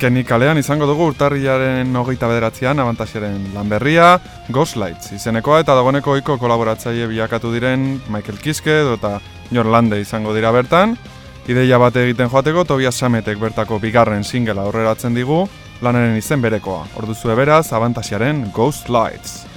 Azkenik kalean izango dugu urtarriaren hogeita bederatzean abantasiaren lanberria, Ghost Lights izenekoa eta dagoneko oiko kolaboratzaile bilakatu diren Michael Kiske edo eta Lande izango dira bertan. Ideia bate egiten joateko Tobias Sametek bertako bigarren singela aurreratzen digu, lanaren izen berekoa. Orduzu beraz abantasiaren Ghost Lights.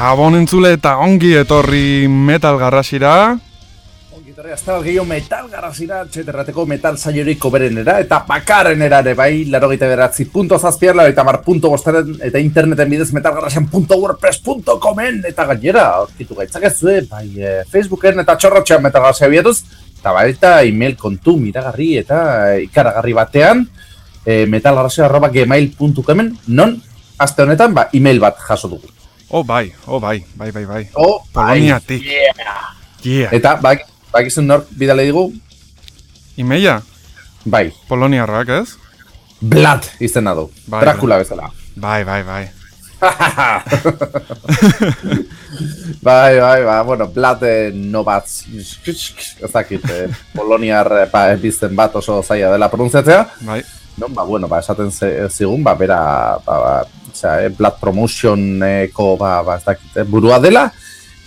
Gabon entzule eta ongi etorri metal garrasira. Ongi etorri, azte bat gehiago metal garrasira, txeterrateko metal saioriko berenera, eta bakarrenera ere bai, laro gite beratzi, punto zazpiarla, eta mar punto bostaren, eta interneten bidez metalgarrasian.wordpress.comen, eta gainera, orkitu gaitzak ez bai, e, Facebooken eta txorrotxean metal garrasia eta bai, email kontu miragarri eta ikaragarri batean, e, metalgarrasia.gmail.comen, non, azte honetan, ba, email bat jaso dugu. Oh bai, oh bai, bai, bai, bai. Oh, bai, Poloniatik. yeah. Yeah. Eta, bak, bakizun nork bidale digu, Imeia, bai, poloniarrak ez? Blood izena du, Bai, Dracula bezala. Bai, bai, bai. bai, bai, bai, bueno, Blood eh, no bat, ez dakit, eh, poloniar eh, ba, bizten bat oso zaila dela pronuntziatzea. Bai, Non, ba, bueno, ba, esaten ze- zigun, ba, bera, ba, ba, osea, eh, Blood Promotioneko, ba, ba, ez dakit, eh, burua dela,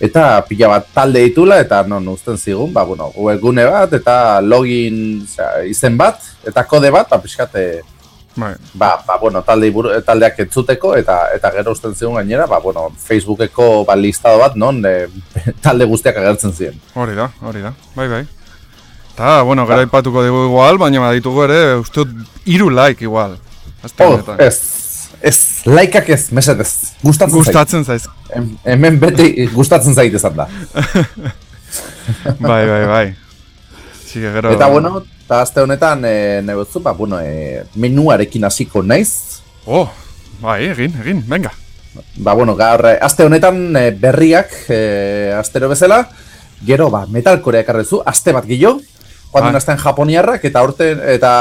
eta pila bat talde ditula, eta non, uzten zigun, ba, bueno, webgune bat, eta login, osea, izen bat, eta kode bat, ba, pixkate, bai. ba, ba, bueno, talde iburu, taldeak entzuteko eta eta gero uzten zigun gainera, ba, bueno, Facebookeko ba, listado bat, non e, talde guztiak agertzen ziren. Hori da, hori da. Bai, bai. Ta, bueno, gara ipatuko dugu igual, baina baditugu ere, uste dut, iru like igual. Azte Oh, honetan. ez, ez, laikak ez, mesedez, gustatzen. Gustatzen zaiz. Hem- Hemen beti gustatzen zait izan da. Bai, bai, bai. Sige, gero... Eta bueno, eta aste honetan, e, nebotzu, ba, bueno, e, menuarekin hasiko naiz. Oh, bai, egin, egin, venga. Ba, bueno, gaur, eh, aste honetan berriak, e, astero bezala, gero, ba, metalkorea ekarrezu, aste bat gillo, joan den astean japoniarrak, eta urte, eta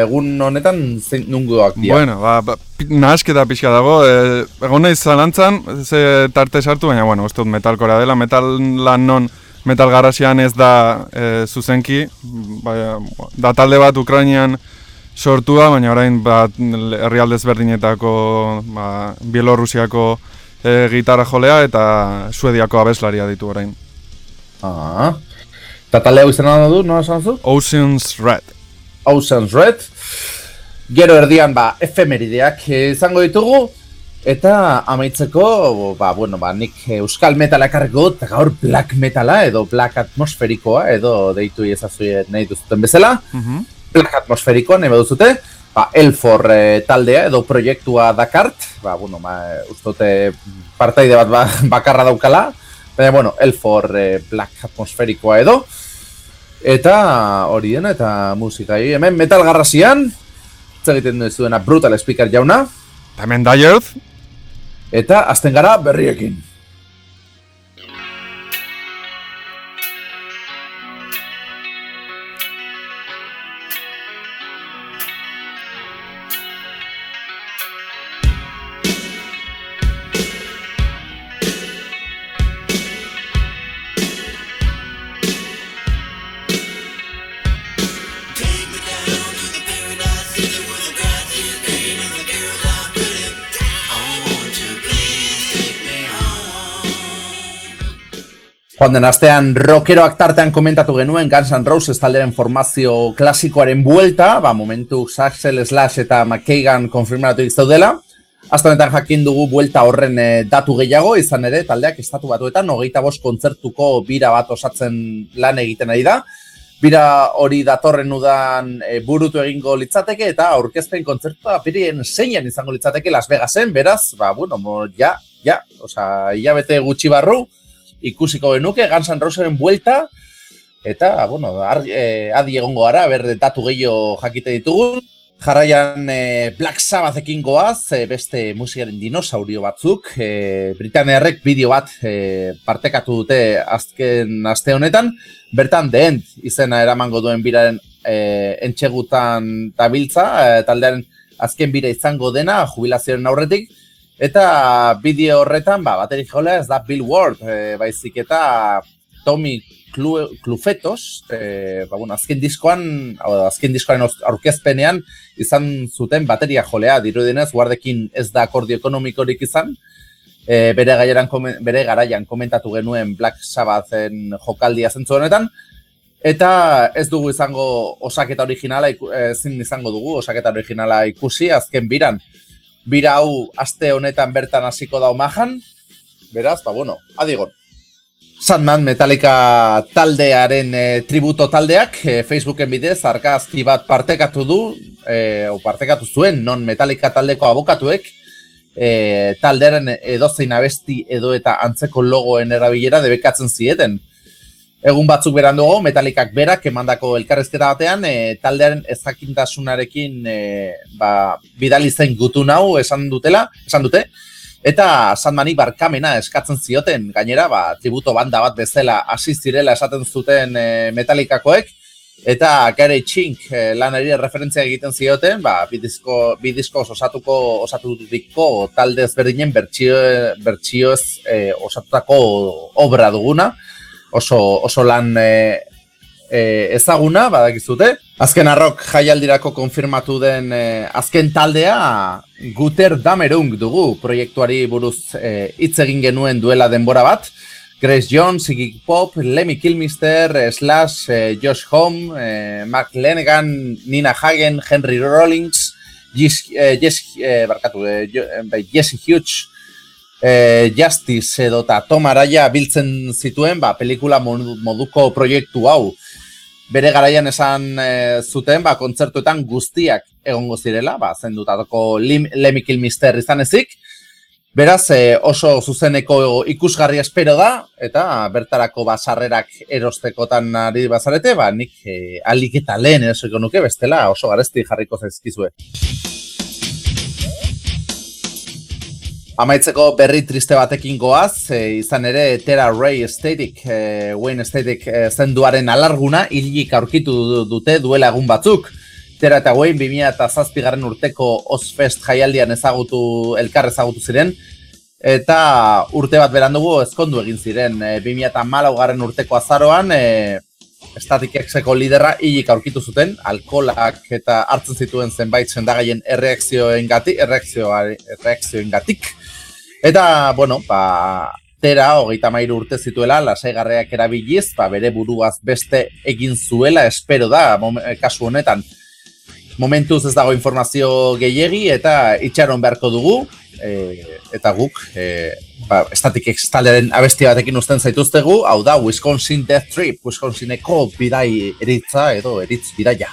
egun honetan zein nungoak dira. Bueno, ba, ba, nahasketa pixka dago, e, egon naiz zalantzan, ze tarte sartu, baina, bueno, uste dut metalkora dela, metal lan non metal garrasian ez da e, zuzenki, baina, da talde bat Ukrainian sortua, baina orain bat herrialde ezberdinetako, ba, Bielorrusiako e, gitarra jolea eta Suediako abeslaria ditu orain. Ah. Eta talde hau izena du, nola esan zu? Ocean's Red. Ocean's Red. Gero erdian, ba, efemerideak eh, izango ditugu. Eta amaitzeko, ba, bueno, ba, nik euskal metala ekarriko dut, eta gaur black metala, edo black atmosferikoa, edo deitu iezazue nahi duzuten bezala. Mhm. Black atmosferikoa nahi baduzute. Ba, Elfor eh, taldea, edo proiektua dakart. Ba, bueno, ba, ustote partaide bat ba, bakarra daukala. Baina, bueno, Elfor eh, black atmosferikoa edo. Eta hori dena, eta musika. I, hemen metal garrasian, ez egiten duzuena Brutal Speaker jauna, hemen Die Earth, eta azten gara berriekin. Joan den astean rockeroak tartean komentatu genuen Guns N' Roses talderen formazio klasikoaren buelta, ba, momentu Saxel Slash eta McKagan konfirmatu daudela. Azte honetan jakin dugu buelta horren eh, datu gehiago, izan ere taldeak estatu batuetan hogeita bost kontzertuko bira bat osatzen lan egiten ari da. Bira hori datorren udan e, burutu egingo litzateke eta aurkezpen kontzertua apirien zeinan izango litzateke Las Vegasen, beraz, ba, bueno, mo, ja, ja, osea, hilabete gutxi barru, ikusiko genuke Guns N' Rosesen buelta, eta, bueno, ar, e, adi egongo gara, ber datu gehiago jakite ditugun. Jarraian e, Black Sabbathekin goaz, e, beste musikaren dinosaurio batzuk, e, Britanearrek bideo bat e, partekatu dute azken aste honetan, bertan The End izena eramango duen biraren e, entxegutan dabiltza, e, taldearen azken bira izango dena, jubilazioaren aurretik, eta bideo horretan, ba, baterik jolea ez da Bill Ward, e, baizik eta Tommy Clu- Clufetos, e, ba, bueno, azken diskoan, azken diskoaren aurkezpenean izan zuten bateria jolea, dirudienez, guardekin ez da akordio ekonomikorik izan, e, bere, gaieran, bere garaian komentatu genuen Black Sabbathen jokaldia zentzu honetan, eta ez dugu izango osaketa originala, ezin izango dugu osaketa originala ikusi azken biran. Bira hau aste honetan bertan hasiko da Omahan, Beraz, ba, bueno, adigon. Sandman Metallica taldearen e, tributo taldeak e, Facebooken bidez argazki bat partekatu du, e, o partekatu zuen non Metallica taldeko abokatuek e, taldearen edozein abesti edo eta antzeko logoen erabilera debekatzen zieten. Egun batzuk berandugo, Metallicak berak emandako elkarrezketa batean, e, taldearen ezakintasunarekin e, ba, bidali zen gutun hau esan dutela, esan dute, eta Sandmani barkamena eskatzen zioten, gainera, ba, tributo banda bat bezala hasi zirela esaten zuten e, Metallicakoek, eta Gary Chink e, lanari referentzia egiten zioten, ba, bidizko, bidizko osatuko, osaturiko talde ezberdinen bertsio, bertsioez e, osatutako obra duguna, oso, oso lan e, e, ezaguna, badakizute. Azken arrok jaialdirako konfirmatu den e, azken taldea Guter Damerung dugu proiektuari buruz e, hitz egin genuen duela denbora bat. Grace Jones, Iggy Pop, Lemmy Kilmister, Slash, e, Josh Home, e, Mark Lanegan, Nina Hagen, Henry Rollins, Jess, e, Jess, e, barkatu, e, e, bai, Jesse Hughes, e, Justice edo eta Tom Araya biltzen zituen ba, pelikula modu- moduko proiektu hau. Bere garaian esan e, zuten ba, kontzertuetan guztiak egongo zirela, ba, zendutako Lim, Lemmy Kilmister izan ezik. Beraz, e, oso zuzeneko ikusgarri espero da, eta bertarako basarrerak erostekotan ari bazarete, ba, nik e, alik eta lehen erosiko nuke, bestela oso garesti jarriko zaizkizue. Amaitzeko berri triste batekin goaz, e, izan ere Terra Ray Estatic, e, Wayne Estatic e, zenduaren alarguna hilik aurkitu du- dute duela egun batzuk. Terra eta Wayne 2007 garren urteko Ozfest jaialdian ezagutu, elkar ezagutu ziren, eta urte bat berandugu ezkondu egin ziren. E, 2008 garren urteko azaroan, e, Static X-eko liderra hilik aurkitu zuten, alkolak eta hartzen zituen zenbait sendagaien erreakzioengatik, erreakzioengatik. Eta, bueno, ba, Tera, hogeita mairu urte zituela, lasaigarreak erabiliz, ba, bere buruaz beste egin zuela, espero da, kasu honetan. Momentuz ez dago informazio gehiegi eta itxaron beharko dugu, e, eta guk, e, ba, Static X taldearen abesti batekin uzten zaituztegu, hau da Wisconsin Death Trip, Wisconsineko bidai eritza edo eritz bidaia.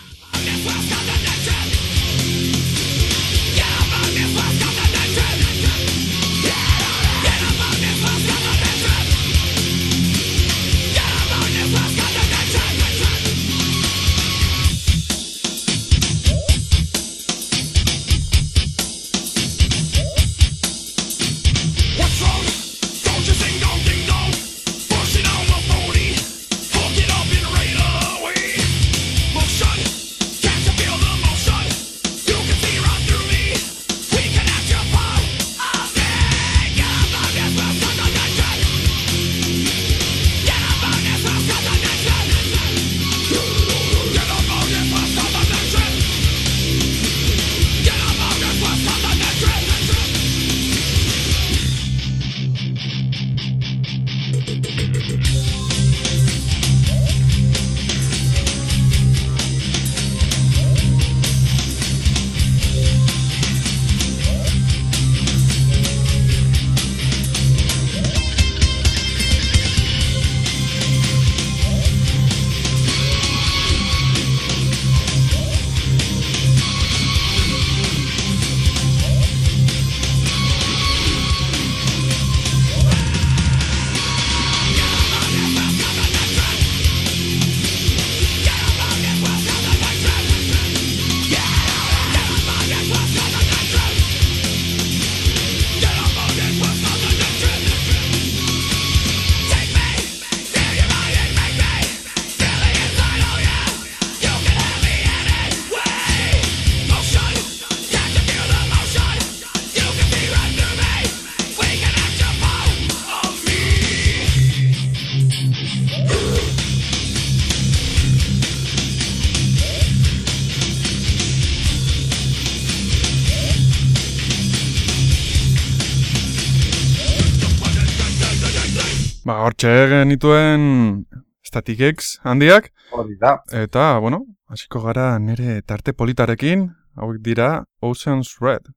Hortxe genituen Static X handiak. Hori da. Eta, bueno, hasiko gara nire tarte politarekin, hauek dira Ocean's Red.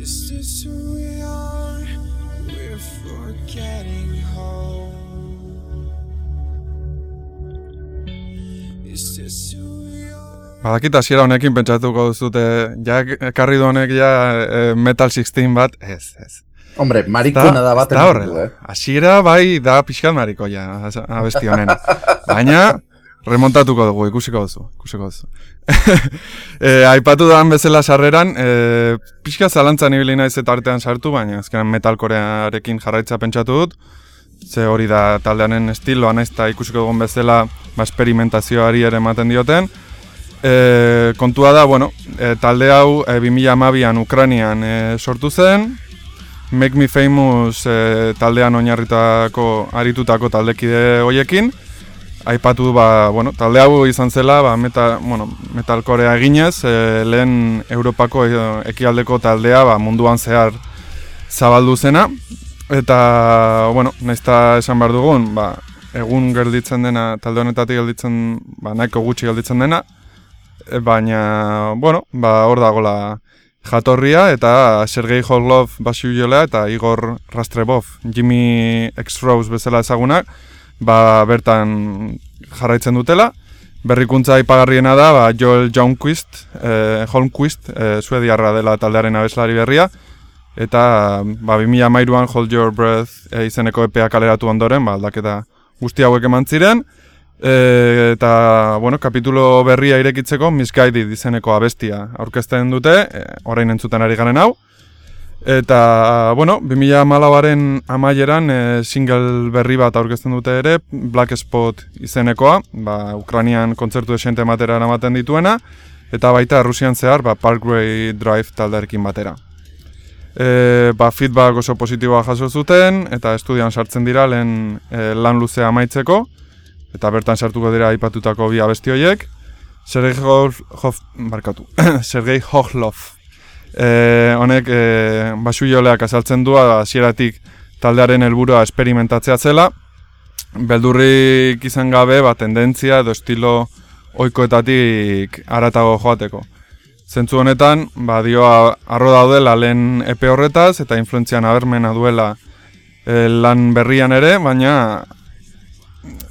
Is this who we are? We're forgetting home. Is this who are? Badakita ziera honekin pentsatuko duzute, ja karri honek ja e, Metal 16 bat, ez, ez. Hombre, marikona da bat. ez da horrela. Hasiera bai da pixkat marikoia abesti honen. Baina, remontatuko dugu, ikusiko duzu, ikusiko duzu. e, aipatu dan bezala sarreran, e, pixka zalantzan ibili naiz eta artean sartu, baina azkenan metalkorearekin jarraitza pentsatu dut. Ze hori da taldearen estiloa naiz eta ikusiko dugun bezala ba, esperimentazioari ere ematen dioten. E, kontua da, bueno, e, talde hau e, 2012an Ukranian e, sortu zen, Make Me Famous e, taldean oinarritako aritutako taldekide hoiekin. Aipatu ba, bueno, talde hau izan zela ba, meta, bueno, metalkorea eginez, e, lehen Europako e, ekialdeko taldea ba, munduan zehar zabaldu zena. Eta, bueno, naizta esan behar dugun, ba, egun gelditzen dena, talde honetatik gelditzen, ba, nahiko gutxi gelditzen dena, baina, bueno, ba, hor dagola jatorria eta Sergei Hoglov basu jolea eta Igor Rastrebov, Jimmy X Rose bezala ezagunak, ba, bertan jarraitzen dutela. Berrikuntza ipagarriena da ba, Joel Johnquist, eh, Holmquist, eh, suediarra dela taldearen abeslari berria, eta ba, 2013an Hold Your Breath eh, izeneko EPA kaleratu ondoren, ba, aldaketa guzti hauek eman ziren, E, eta, bueno, kapitulo berria irekitzeko Misguided izeneko abestia aurkezten dute, e, orain entzuten ari garen hau. Eta, bueno, 2014aren amaieran e, single berri bat aurkezten dute ere, Black Spot izenekoa, ba, Ukrainian kontzertu esente ematera eramaten dituena, eta baita Rusian zehar, ba, Parkway Drive talderekin batera. E, ba, feedback oso positiboa jaso zuten, eta estudian sartzen dira lehen e, lan luzea amaitzeko, eta bertan sartuko dira aipatutako bi abesti horiek. Sergei Hof, barkatu. Sergei Hohlov. E, honek e, basu joleak azaltzen du hasieratik taldearen helburua esperimentatzea zela. Beldurrik izan gabe, ba, tendentzia edo estilo oikoetatik aratago joateko. Zentzu honetan, ba, dio arro daudela lehen epe horretaz eta influentzian abermena duela e, lan berrian ere, baina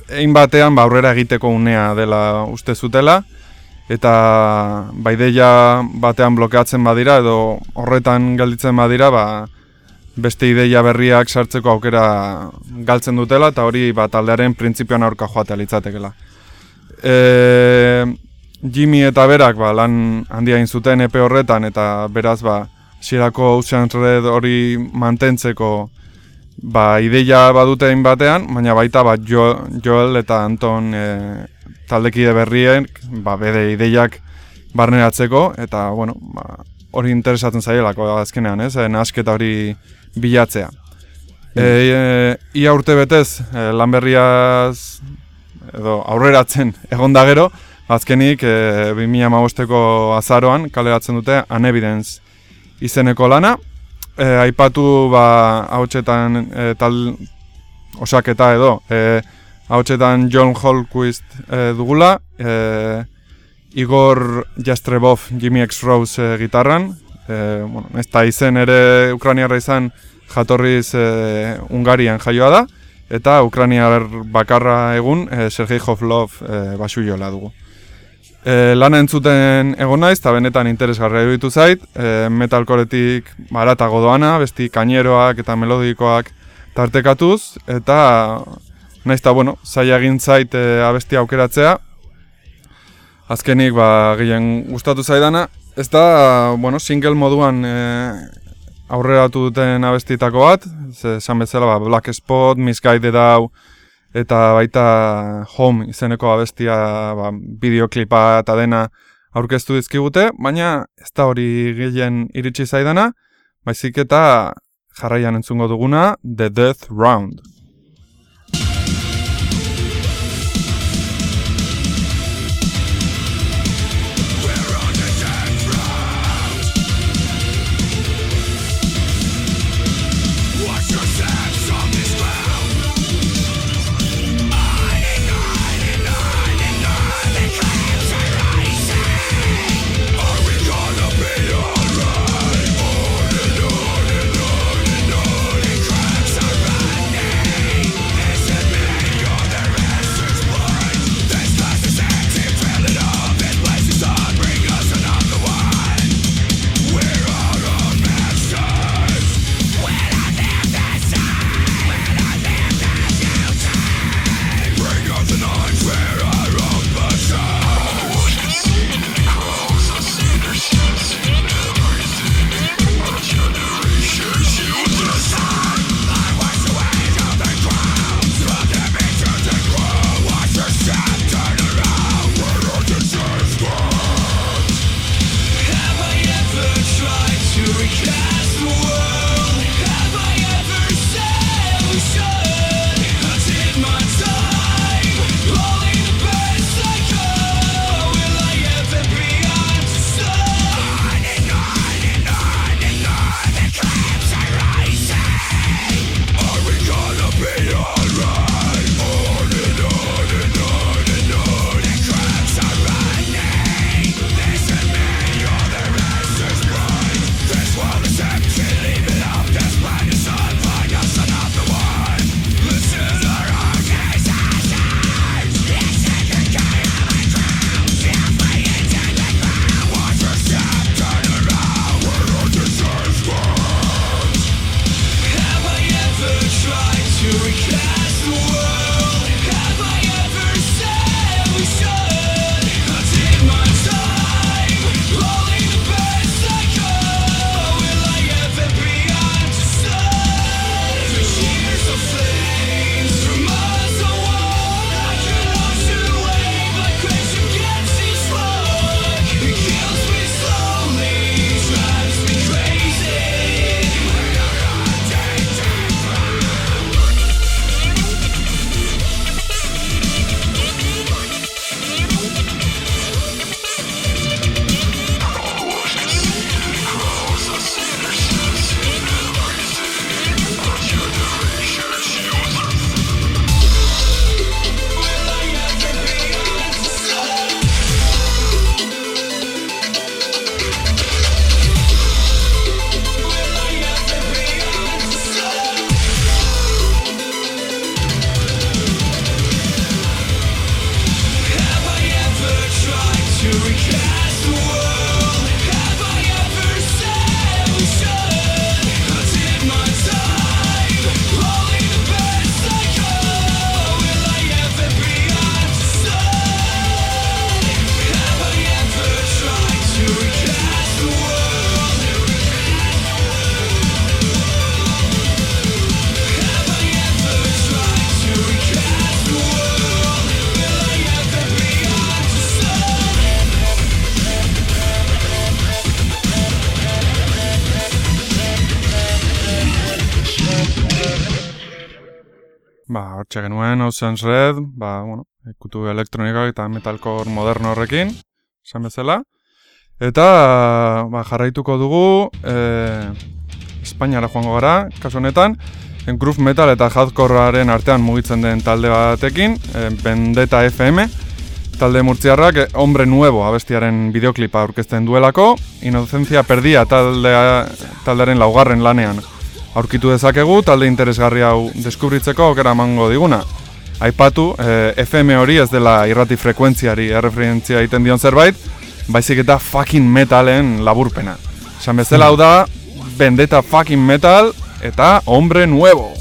egin batean ba, aurrera egiteko unea dela uste zutela eta ba, ideia batean blokeatzen badira edo horretan gelditzen badira ba, beste ideia berriak sartzeko aukera galtzen dutela eta hori ba, taldearen printzipioan aurka joatea litzatekela. E, Jimmy eta berak ba, lan handia zuten epe horretan eta beraz ba, Sierako Ocean Red hori mantentzeko ba, ideia badute egin batean, baina baita ba, jo, Joel eta Anton e, taldekide berrien ba, bede ideiak barneratzeko, eta bueno, ba, hori interesatzen zaielako azkenean, ez, e, nahasketa hori bilatzea. E, e, ia urte betez, e, lan berriaz edo aurreratzen egon da gero, azkenik e, 2015ko azaroan kaleratzen dute Unevidence izeneko lana, e, aipatu ba hautsetan e, tal osaketa edo e, hautsetan John Holquist e, dugula e, Igor Jastrebov Jimmy X Rose e, gitarran e, bueno, ez da izen ere Ukrainiarra izan jatorriz e, Ungarian jaioa da eta Ukrainiar bakarra egun e, Sergei Hovlov e, basu dugu. E, lan entzuten egon naiz, eta benetan interesgarria iruditu zait, e, metalkoretik baratago doana, besti kaineroak eta melodikoak tartekatuz, eta naiz eta, bueno, zaila egin zait e, abesti aukeratzea. Azkenik, ba, gehien gustatu zaidana, ez da, bueno, single moduan e, aurreratu duten abestitako bat, ze esan bezala, ba, Black Spot, Misguided hau, eta baita Home izeneko abestia ba, bideoklipa eta dena aurkeztu dizkigute, baina ez da hori gehien iritsi zaidana, baizik eta jarraian entzungo duguna The Death Round. Hortxe genuen Ocean's Red, ba, bueno, ikutu elektronika eta metalcore moderno horrekin, esan bezala. Eta ba, jarraituko dugu e, Espainiara joango gara, kasu honetan, groove metal eta hardcorearen artean mugitzen den talde batekin, e, Vendetta FM, talde murtziarrak eh, Hombre Nuevo abestiaren bideoklipa aurkezten duelako, Inocencia Perdia taldea, taldearen laugarren lanean aurkitu dezakegu, talde interesgarri hau deskubritzeko aukera emango diguna. Aipatu, eh, FM hori ez dela irrati frekuentziari erreferentzia egiten dion zerbait, baizik eta fucking metalen laburpena. Esan bezala hau da, Vendetta fucking metal eta Hombre Nuevo.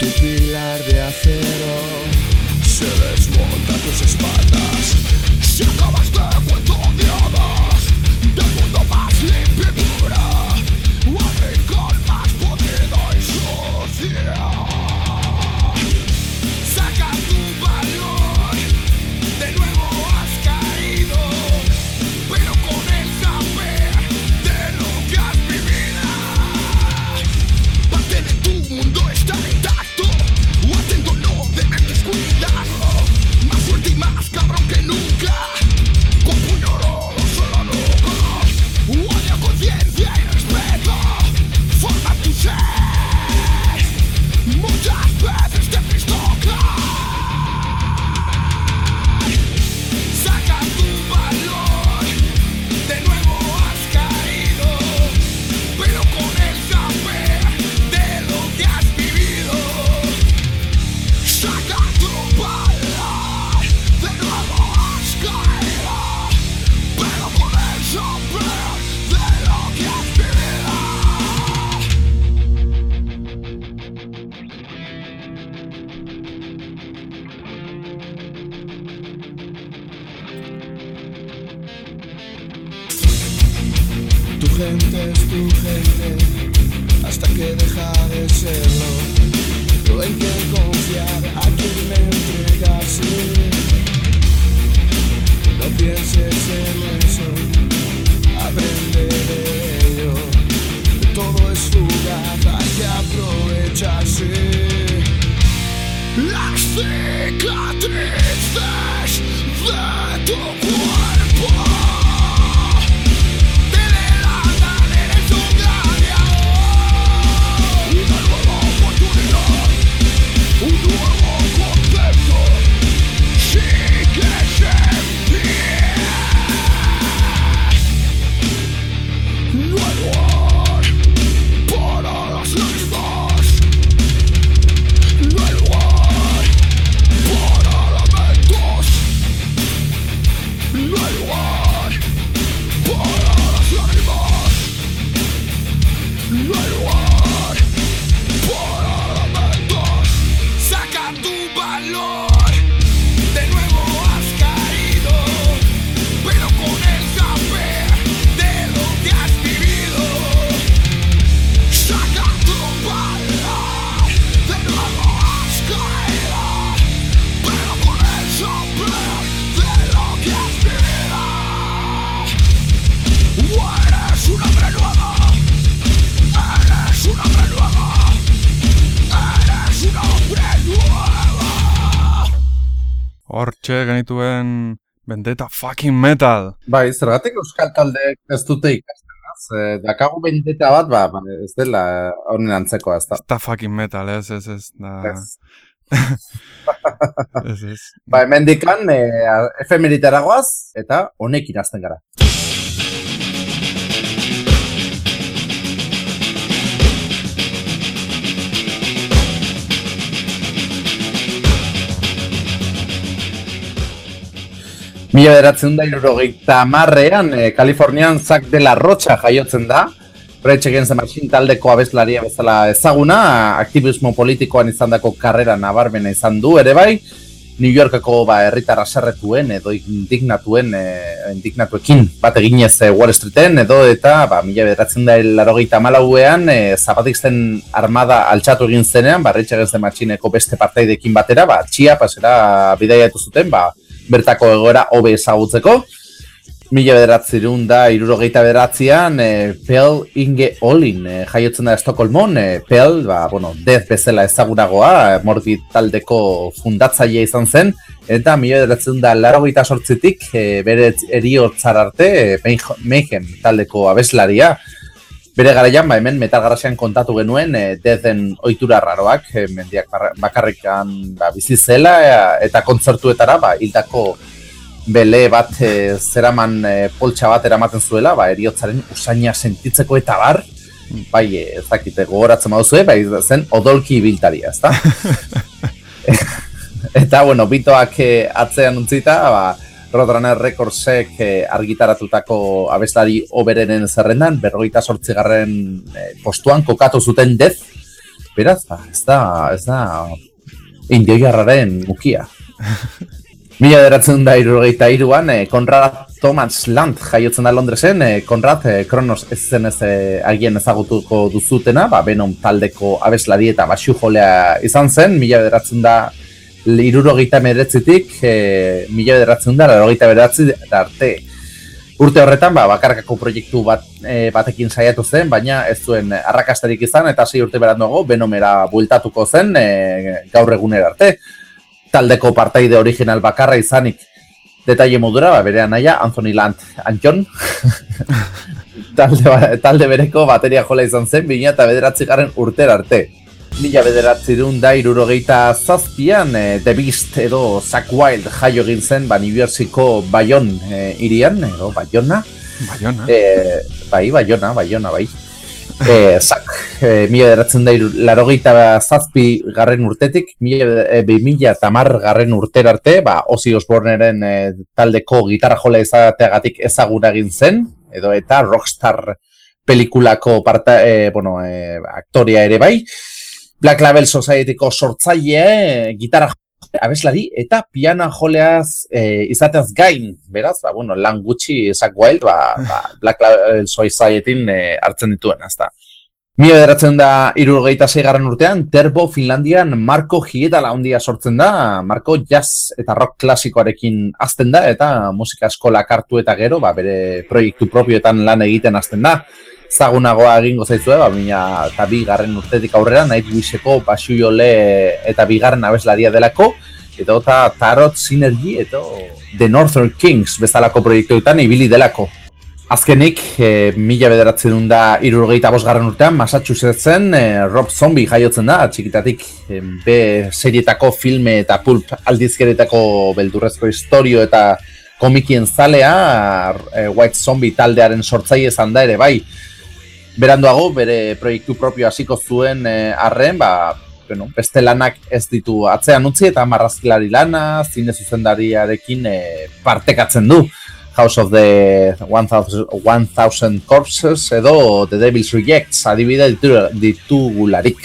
Tu pilar de acero se desmonta tus espaldas. Hortxe genituen Vendetta fucking metal. Bai, zergatik euskal taldeek ez dute ikasten? Eh, Dakagu bendeta bat, ba, ba, ez dela honen antzekoa, ez da. Ez da fucking metal, ez, ez, ez. Da, Ez. ez, ez. Ba, hemendikan e, efemeritara goaz, eta honekin hasten gara. Mila beratzen da irurogeita marrean, e, Kalifornian Zack de la Rocha jaiotzen da. Rage Against Machine taldeko abeslaria bezala ezaguna, aktivismo politikoan izandako karrera nabarmena izan du ere bai. New Yorkako ba, herritar aserretuen edo indignatuen, e, indignatuekin bat eginez e, Wall Streeten edo eta ba, mila beratzen da larogeita malauean e, zapatisten armada altxatu egin zenean, ba, Rage Against Machineko beste partaidekin batera, ba, txia pasera bidaiatu zuten, ba, bertako egoera hobe ezagutzeko. Mila bederatzerun da, irurogeita bederatzean, e, Pel Inge Olin e, jaiotzen da Estokolmon, e, Pel, ba, bueno, dez bezala ezagunagoa, e, Morbid taldeko fundatzailea izan zen, eta mila bederatzen da, laragoita sortzitik, e, bere eriotzar arte, e, Mayhem taldeko abeslaria, Bere garaian, ba, hemen metal garrasean kontatu genuen, e, dezen ohitura raroak, e, mendiak bakarrikan ba, bizi zela, e, eta kontzertuetara, ba, hildako bele bat e, zeraman e, poltsa bat eramaten zuela, ba, eriotzaren usaina sentitzeko eta bar, bai, ez dakite, gogoratzen baduzue, bai, zen odolki biltaria, ezta? eta, bueno, bitoak e, atzean utzita, ba, Roadrunner Recordsek eh, argitaratutako abeslari oberenen zerrendan, berrogeita sortzigarren eh, postuan kokatu zuten dez. Beraz, ba, ez da, ez da, indioiarraren mukia. Mila beratzen da irurogeita iruan, eh, Konrad Thomas Land jaiotzen da Londresen, eh, Konrad eh, Kronos ez zen ez eh, agien ezagutuko duzutena, ba, Venom taldeko abeslari eta basu jolea izan zen, mila beratzen da irurogeita meretzitik, e, mila bederatzen da, larogeita bederatzi arte. Urte horretan, ba, bakarkako proiektu bat, e, batekin saiatu zen, baina ez zuen arrakastarik izan, eta sei urte beranduago, benomera bueltatuko zen e, gaur egunera arte. Taldeko partaide original bakarra izanik detaile modura, ba, bere anaia, Anthony Land Antion, talde, ba- talde bereko bateria jola izan zen, bina eta bederatzi garen urtera arte. Mila bederatzi dun da irurogeita zazpian, e, The Beast edo Zack Wild jaio egin zen, ba, New Yorkeko Bayon e, irian, edo Bayona, Baiona. e, bai, Bayona, Bayona, bai. E, Zack, e, mila bederatzen da iru- larogeita zazpi garren urtetik, mila, e, mila tamar garren urtera arte, ba, Ozzy Osbourneren e, taldeko gitarra jola izateagatik ezaguna egin zen, edo eta Rockstar pelikulako parta, e, bueno, e, aktoria ere bai, Black Label Societyko sortzaile, gitarra abeslari eta piana joleaz e, izateaz gain, beraz, ba, bueno, lan gutxi Zack Wild, ba, ba, Black Label Societyn e, hartzen dituen, ezta. Mila bederatzen da irurogeita garren urtean, Terbo Finlandian Marko Hietala handia sortzen da, Marko jazz eta rock klasikoarekin azten da, eta musika eskola kartu eta gero, ba, bere proiektu propioetan lan egiten azten da. Zagunagoa egingo zaizue, ba, mina eta bi garren urtetik aurrera, Nightwisheko Basuiole eta bigarren abeslaria delako, eta eta Tarot Synergy eta The Northern Kings bezalako proiektuetan ibili delako. Azkenik, e, mila bederatzen da irurgeita bosgarren urtean, Massachusettsen e, Rob Zombie jaiotzen da, txikitatik e, B serietako filme eta pulp aldizkeretako beldurrezko historio eta komikien zalea, e, White Zombie taldearen sortzaile izan da ere bai. Beranduago, bere proiektu propio hasiko zuen e, arren, ba, bueno, beste lanak ez ditu atzean utzi eta marrazkilari lana, zine zuzendariarekin e, partekatzen du. House of the 1000, 1000 Corpses edo The Devil's Rejects adibide ditu- ditugularik.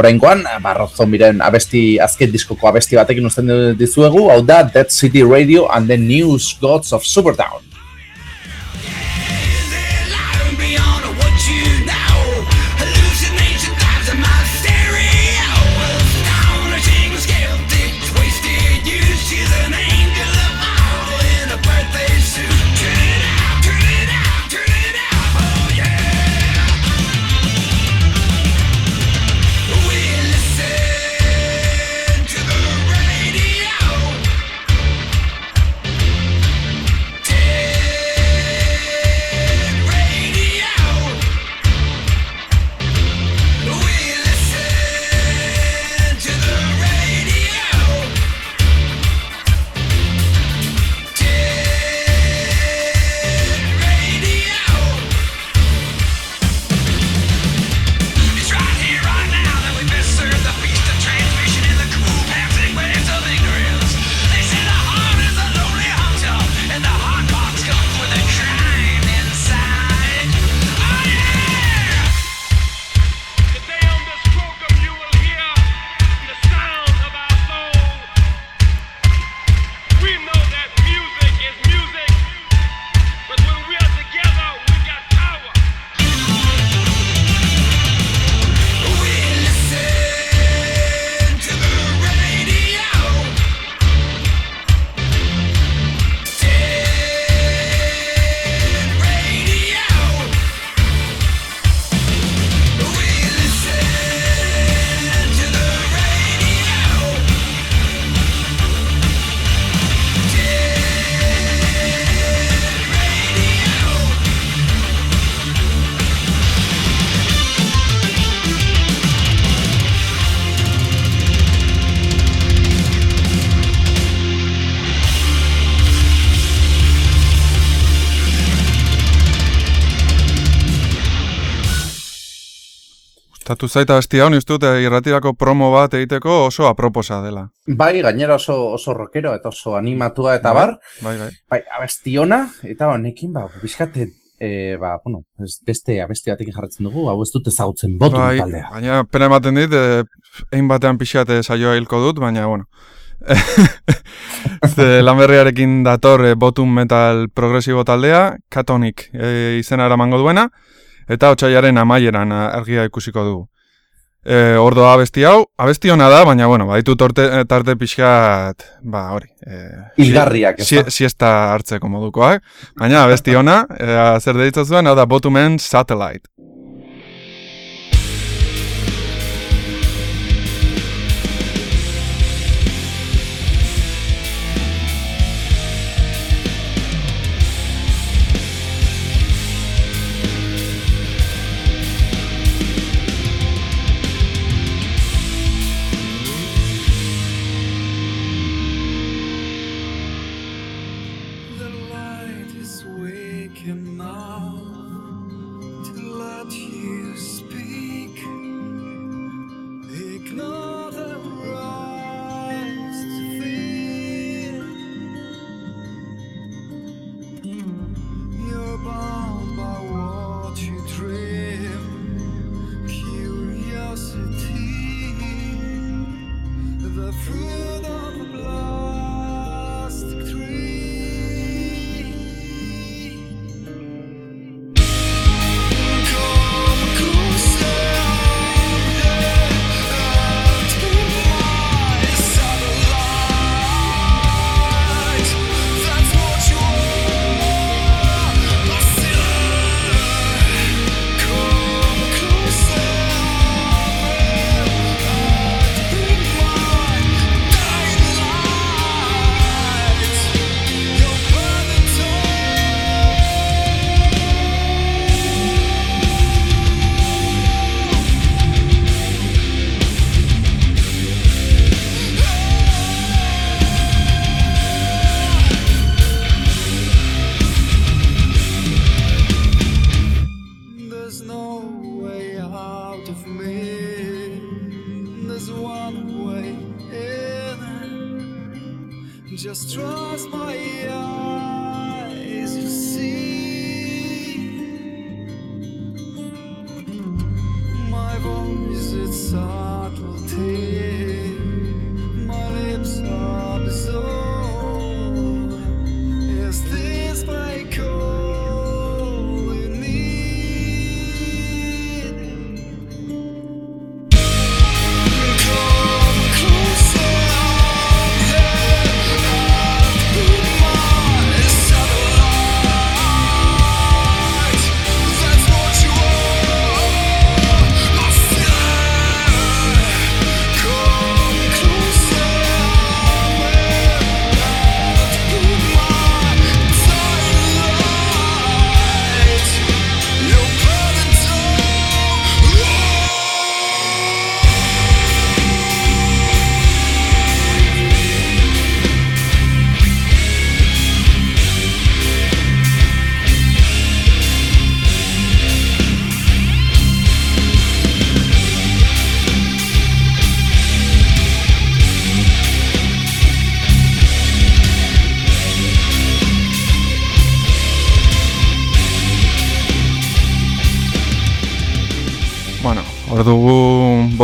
Oraingoan, barroz zombiren abesti, azken diskoko abesti batekin uzten dizuegu, hau da Dead City Radio and the News Gods of Supertown. Gustatu zaita bestia hon, dut eh, irratirako promo bat egiteko oso aproposa dela. Bai, gainera oso, oso rockero eta oso animatua eta Bai. bar. Bai, bai. Bai, abestiona, eta honekin, ba, bizkate, e, ba, bueno, ez beste abesti batekin jarratzen dugu, hau ez dut ezagutzen botu bai, taldea. baina pena ematen dit, eh, egin batean pixate saioa hilko dut, baina, bueno. Ze lanberriarekin dator eh, bottom metal progresibo taldea, Katonic eh, izena eramango duena, eta otxaiaren amaieran ah, argia ikusiko dugu. E, ordo abesti hau, abesti ona da, baina, bueno, baditu torte, eh, tarte pixkat, ba, hori. E, Hilgarriak, ez si, siesta hartzeko modukoak, baina abesti ona, e, zer deritza zuen, hau da Bottomen Satellite.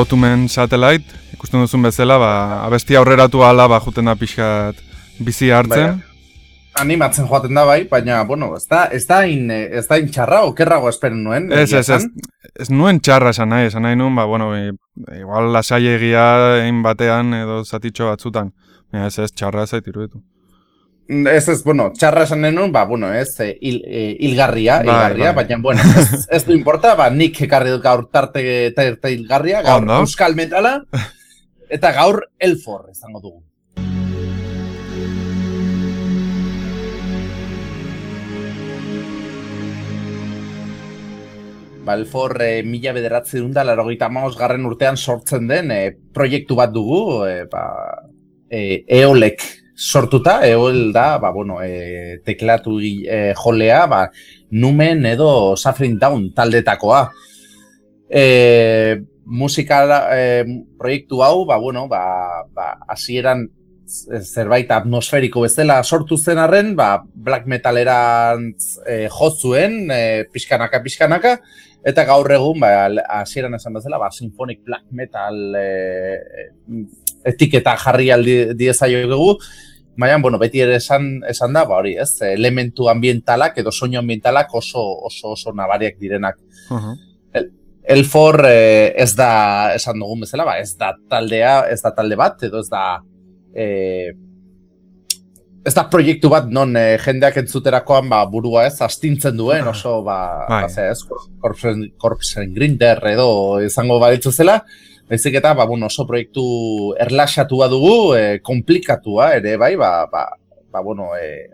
Botumen Satellite, ikusten duzun bezala, ba, abesti aurreratu ala, ba, juten da pixkat bizi hartzen. Animatzen joaten da bai, baina, bueno, ez da, ez da, in, ez da in txarra, okerrago esperen nuen. Ez, ez, ez, ez nuen txarra esan nahi, esan nahi nuen, ba, bueno, e, igual lasai egia egin batean edo zatitxo batzutan. Ez ez txarra zait iruditu. Ez ez, bueno, txarra esan nenun, ba, bueno, ez, e, hil, e, hilgarria, Bai, hilgarria, bai. baina, bueno, ez, ez du importa, ba, nik ekarri dut gaur tarte, tarte hilgarria, gaur Ondo. euskal metala, eta gaur elfor izango dugu. Ba, elfor e, mila bederatzi dunda, laro garren urtean sortzen den e, proiektu bat dugu, e, ba, e, eolek sortuta, eol da, ba, bueno, e, teklatu e, jolea, ba, numen edo suffering down taldetakoa. E, musika e, proiektu hau, ba, bueno, ba, ba, hasieran zerbait atmosferiko bezala sortu zen arren, ba, black metalerantz e, jotzuen, e, pixkanaka, pixkanaka, eta gaur egun, ba, hasieran esan bezala, ba, symphonic black metal e, etiketa jarri aldi diezaio dugu, Baina, bueno, beti ere esan, esan da, ba, hori, ez, elementu ambientalak edo soinu ambientalak oso oso oso nabariak direnak. Uh Elfor eh, ez da, esan dugun bezala, ba, ez da taldea, ez da talde bat, edo ez da eh, ez da proiektu bat non eh, jendeak entzuterakoan ba, burua ez astintzen duen oso ba, Bai. ba ez, korpsen, korpsen grinder edo izango baditzu zela, Baizik eta, ba, bueno, oso proiektu erlaxatua dugu, e, komplikatua ere, bai, ba, ba, ba bueno, e,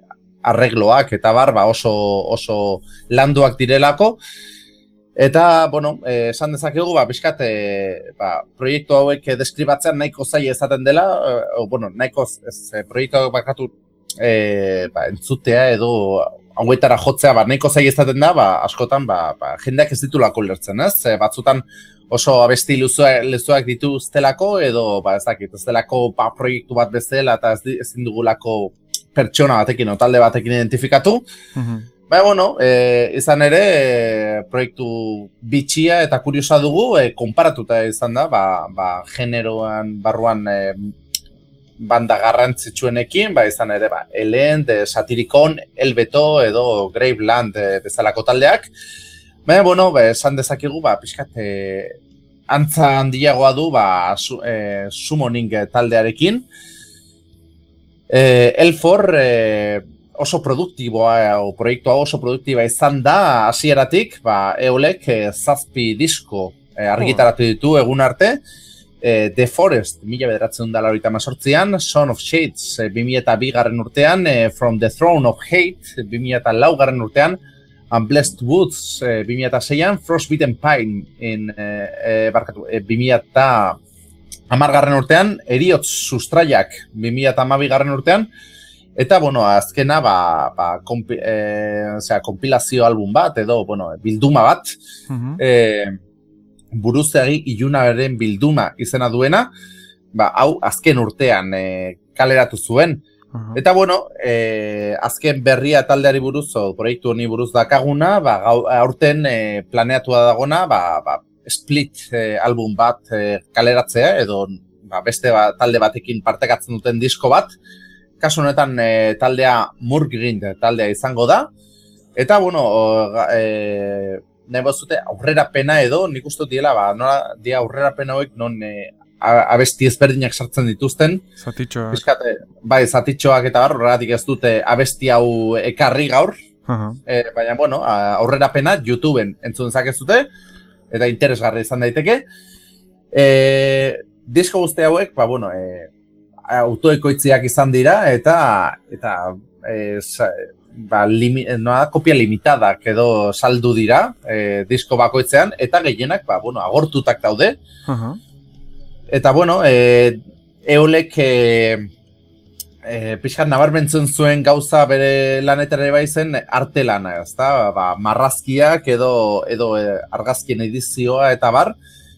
arregloak eta bar, ba, oso, oso landuak direlako. Eta, bueno, eh, esan dezakegu, ba, pixkat, e, ba, proiektu hauek deskribatzen nahiko zaila ezaten dela, e, o, bueno, nahiko ez, e, proiektu hauek bakatu e, ba, entzutea edo hauetara jotzea, ba, nahiko zaila ezaten da, ba, askotan, ba, ba, jendeak ez ditulako lertzen, ez? E, batzutan oso abesti luzuak dituztelako, edo, ba, ez dakit, ez delako ba, proiektu bat bezala, eta ez, ezin dugulako pertsona batekin, o talde batekin identifikatu. Baina, bueno, e, izan ere, e, proiektu bitxia eta kuriosa dugu, e, konparatuta izan da, ba, ba, generoan, barruan, e, banda garrantzitsuenekin, ba, izan ere, ba, Elend, e, Satirikon, Elbeto edo Graveland e, bezalako taldeak. Baina, bueno, ba, esan dezakegu, ba, pixkat, e, antza handiagoa du, ba, su, e, summoning e, taldearekin. E, Elfor, e, oso produktiboa, o proiektu hau oso produktiba izan da, hasieratik, ba, eolek e, zazpi disko e, argitaratu ditu egun arte, e, The Forest, mila bederatzen da laurita mazortzian, Son of Shades, e, 2002 garren urtean, e, From the Throne of Hate, 2000 lau garren urtean, Unblessed Woods, e, 2006an, Frostbitten Pine, in, e, e, barkatu, e, 2000 amargarren urtean, Eriotz Sustraiak, 2002 garren urtean, Eta, bueno, azkena, ba, ba, kompi, e, osea, kompilazio album bat, edo, bueno, bilduma bat, e, buruzegi ilunaren bilduma izena duena, ba, hau azken urtean e, kaleratu zuen. Eta, bueno, e, azken berria taldeari buruz, o, proiektu honi buruz dakaguna, ba, gau, aurten e, planeatua dagona, ba, ba, split e, album bat e, kaleratzea, edo ba, beste ba, talde batekin partekatzen duten disko bat, kasu honetan e, taldea Murgrind taldea izango da. Eta, bueno, o, e, nahi bazute aurrera pena edo, nik uste diela, ba, nola dia aurrera pena hauek non e, abesti ezberdinak sartzen dituzten. Zatitxoak. Piskat, e, bai, zatitxoak eta bar, horregatik ez dute abesti hau ekarri gaur. Aha. E, baina, bueno, a- aurrera pena YouTubeen entzun zakezute, eta interesgarri izan daiteke. E, disko guzti hauek, ba, bueno, e, autoekoitziak izan dira, eta, eta e, sa, ba, limi, noa, kopia limitadak edo saldu dira e, disko bakoitzean, eta gehienak, ba, bueno, agortutak daude, Aha. Eta bueno, e, eolek e, e, pixkat nabarmentzen zuen gauza bere lanetara bai zen arte lana, ezta? Ba, marrazkiak edo edo e, argazkien edizioa eta bar.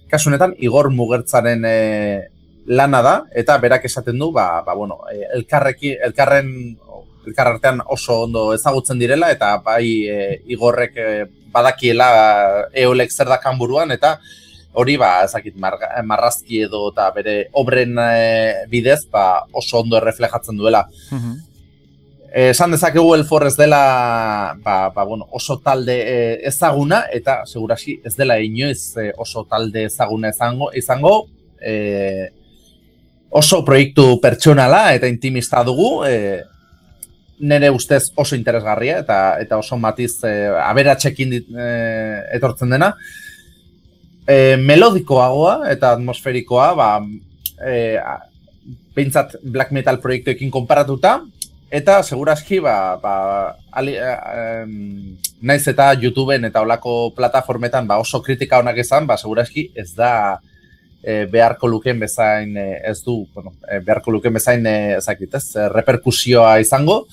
Kasu honetan Igor Mugertzaren e, lana da eta berak esaten du, ba, ba bueno, e, elkarrekin elkarren elkar artean oso ondo ezagutzen direla eta bai e, Igorrek e, badakiela eolek zer dakan buruan eta hori ba, ezakit, marga, marrazki edo eta bere obren e, bidez ba, oso ondo erreflejatzen duela. Mhm. Eh, Esan dezakegu Elfor ez dela ba, ba, bueno, oso talde eh, ezaguna eta segurasi ez dela inoiz eh, oso talde ezaguna izango, izango eh, oso proiektu pertsonala eta intimista dugu eh, nire ustez oso interesgarria eta eta oso matiz eh, aberatsekin eh, etortzen dena. E, melodikoagoa eta atmosferikoa, ba, e, behintzat black metal proiektuekin konparatuta, eta seguraski, ba, ba, ali, em, naiz eta YouTubeen eta olako plataformetan ba, oso kritika onak izan, ba, seguraski ez da e, beharko luken bezain, e, ez du, bueno, e, beharko luken bezain, e, ezakit, ez, e, reperkusioa izango,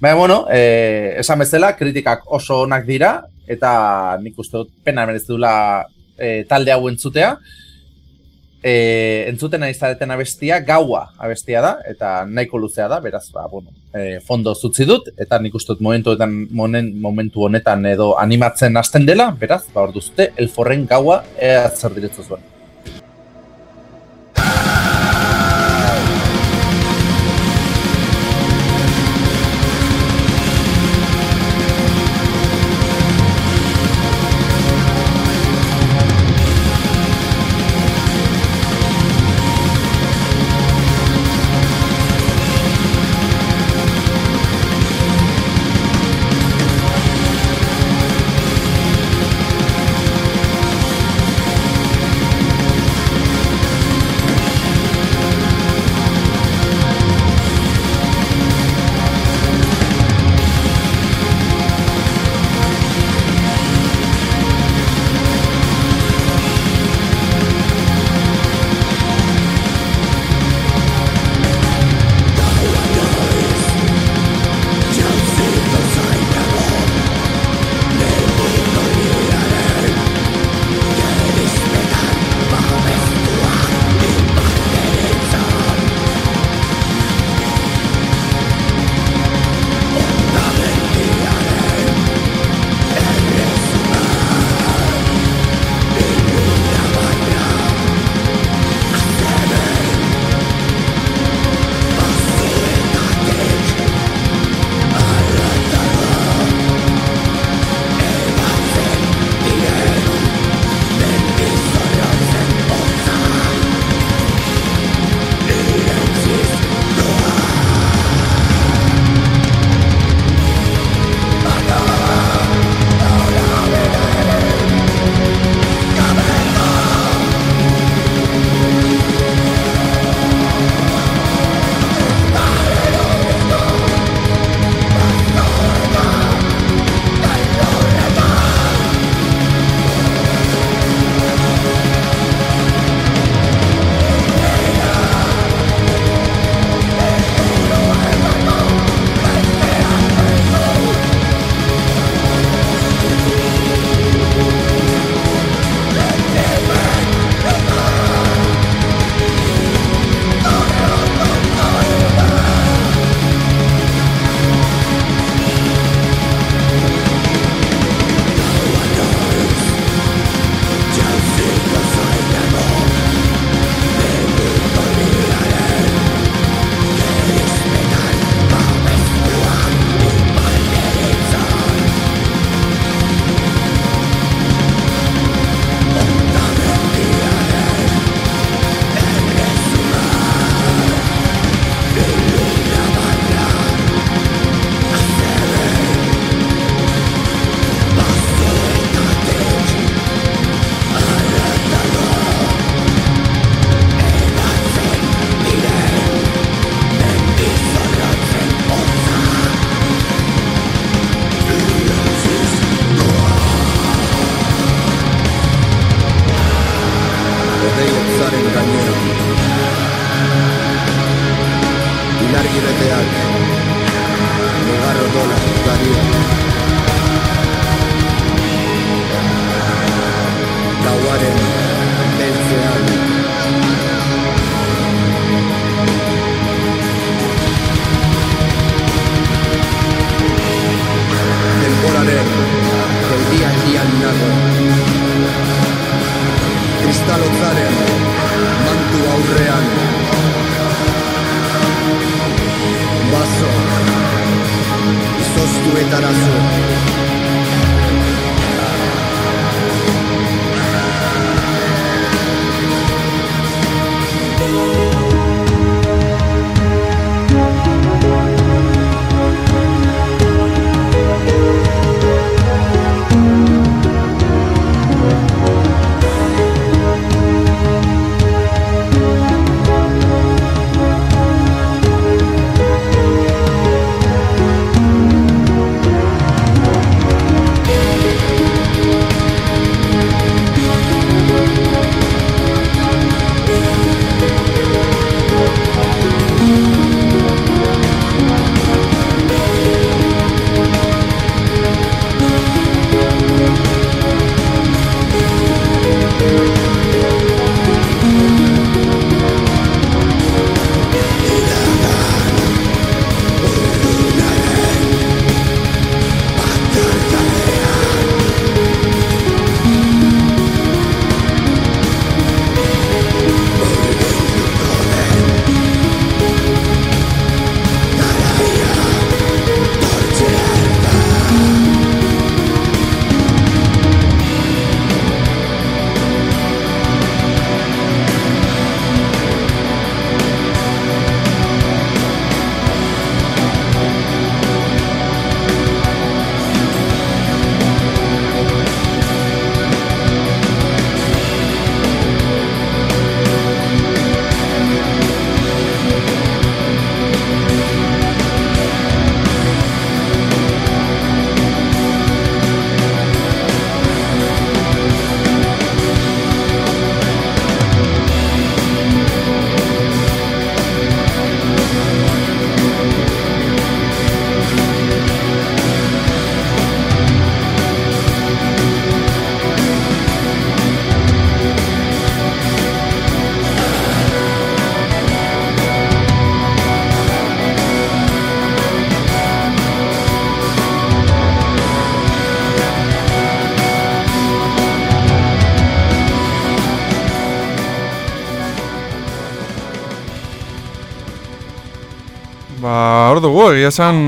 Baina, bueno, eh, esan bezala, kritikak oso onak dira, eta nik uste dut pena merez duela e, talde hau entzutea. E, entzuten ari zareten abestia gaua abestia da, eta nahiko luzea da, beraz, ba, bueno, e, fondo zutzi dut, eta nik uste dut momentuetan, monen, momentu honetan edo animatzen hasten dela, beraz, ba, orduzte, elforren gaua ea zer diretzu zuen. Dugu, egia esan,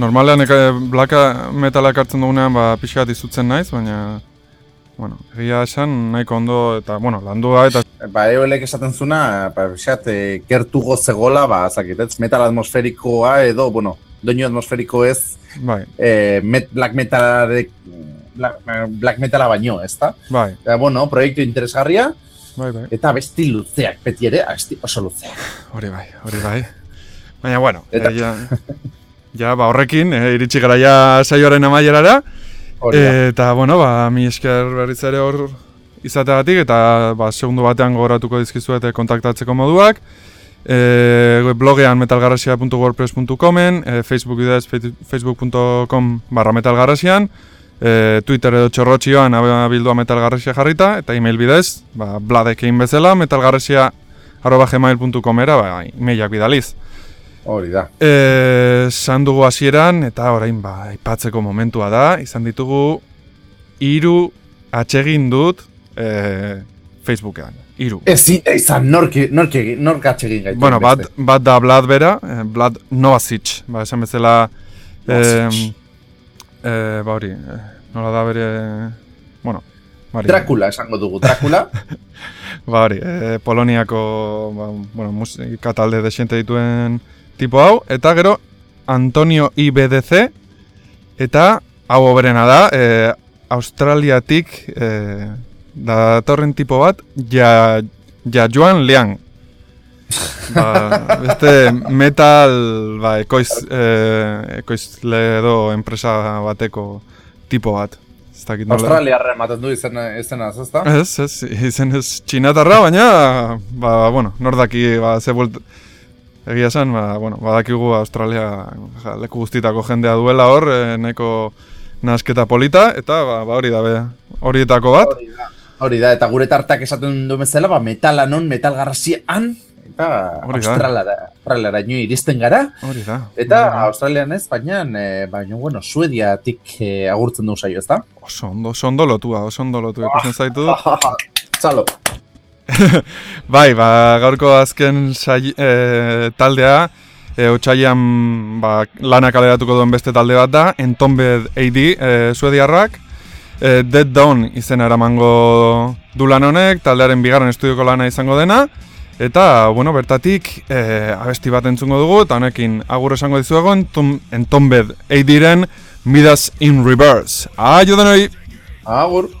normalean eka, blaka metala ekartzen dugunean, ba, pixka bat izutzen naiz, baina, bueno, egia esan nahiko ondo, eta, bueno, landu da, eta, Ba, eolek esaten zuna, ba, pixat, e, gertugo zegola, ba, zakitetz, metal atmosferikoa edo, bueno, doinu atmosferiko ez, bai, e, met, black metal black, black metala baino, ezta? bai, Eta, bueno, proiektu interesgarria, bai, bai, eta besti luzeak, beti ere, abesti oso luzeak. hori bai, hori bai. Baina, bueno, Eta- eh, ja, ja, ba, horrekin, eh, iritsi gara ja saioaren amaierara, da. Eta, bueno, ba, mi esker berriz ere hor izateagatik, eta ba, segundu batean gogoratuko dizkizuete kontaktatzeko moduak. E, blogean metalgarrasia.wordpress.comen, e, Facebook bidez facebook.com barra metalgarrasian, e, Twitter edo txorrotxioan abildua metalgarrasia jarrita, eta email bidez, ba, bladekein bezala, metalgarrasia arroba gmail.com era, ba, emailak bidaliz. Hori da. Eh, Esan dugu hasieran eta orain ba aipatzeko momentua da. Izan ditugu hiru atsegin dut eh, Facebookean. Hiru. Da izan, nork, nork, nork atsegin gaitu. Bueno, bat, bat da Vlad bera, eh, Vlad Novasic, ba, esan bezala, eh, eh, ba hori, eh, nola da bere, bueno, ba hori, Dracula esango dugu, Dracula. ba hori, eh, Poloniako, ba, bueno, musika talde desiente dituen tipo hau, eta gero Antonio IBDC, eta hau oberena da, eh, Australiatik eh, datorren tipo bat, ja, ja Joan Liang. Ba, beste metal ba, ekoiz, eh, ekoizle edo enpresa bateko tipo bat. Ez dakit nola- Australiarra ematen du izen, izena, ezta? Ez, ez, izen ez txinatarra, baina, ba, bueno, nor daki, ba, ze buelt... Egia esan, ba, bueno, badakigu Australia ja, leku guztitako jendea duela hor, e, nahiko nasketa polita, eta ba, ba hori da, be, horietako bat. Hori da. Hori da, eta gure tartak esaten du bezala, ba, metala non, metal garrasian, eta Hori da. Ino iristen gara. Hori da. Eta hori da. Australian ez, baina, e, baina, bueno, Suediatik e, agurtzen du saio, ezta? Oso ondo, oso ondo lotua, oso ondo lotua ikusten zaitu. Txalo. Bai, ba, gaurko azken sai, e, taldea, e, otxaian ba, lana kaleratuko duen beste talde bat da, Entombed AD, e, suediarrak, e, Dead Dawn izena eramango du lan honek, taldearen bigarren estudioko lana izango dena, eta, bueno, bertatik e, abesti bat entzungo dugu, eta honekin agur esango dizuego, Entom, Entombed AD-ren Midas in Reverse. Aio denoi! Agur.